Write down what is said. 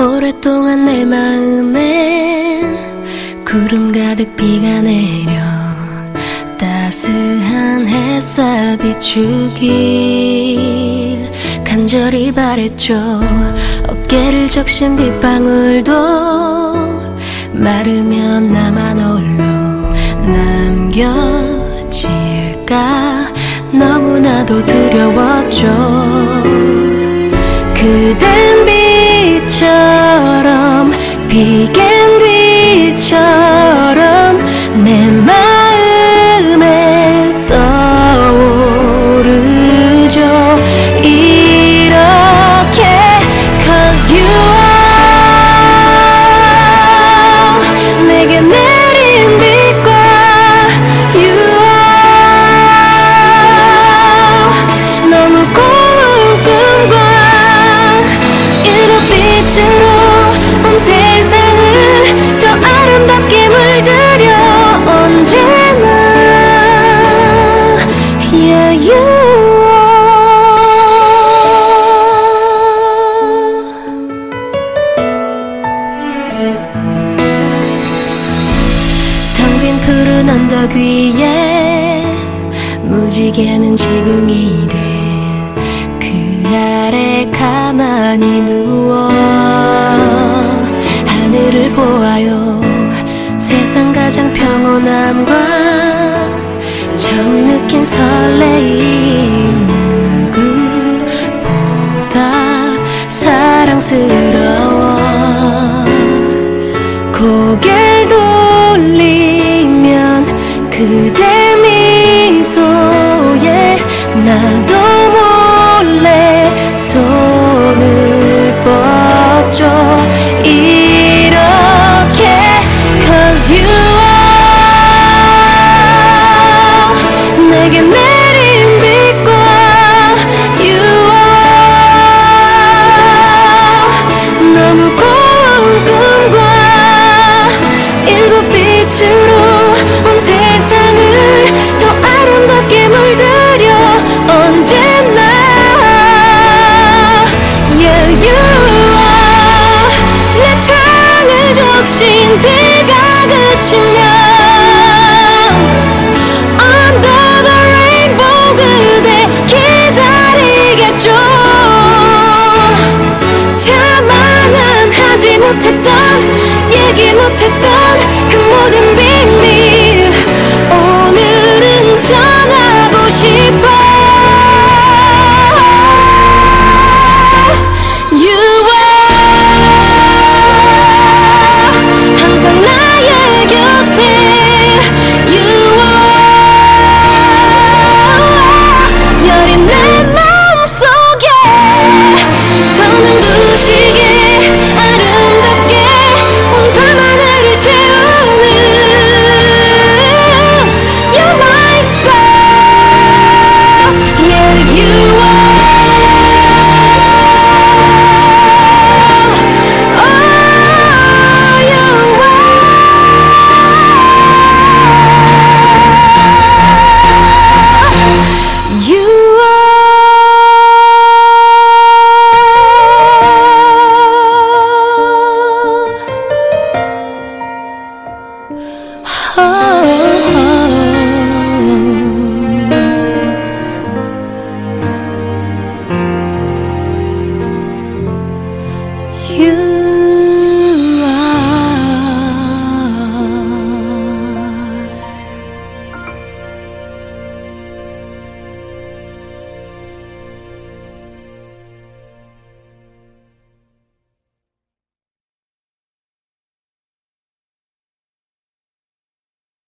오랫동안 내 마음엔 구름 가득 비가 내려 따스한 햇살 비추길 간절히 바랬죠. 어깨를 적신 빗방울도 마르면 나만 홀로 남겨질까? 너무나도 두려웠죠. 그댄 빛 처럼 비겐 뒤처럼 텅빈 푸른 언덕 위에 무지개는 지붕이 돼그 아래 가만히 누워 하늘을 보아요. 가장 평온함과 처음 느낀 설레임 누구보다 사랑스러워. 고개를 돌리면 그대 worship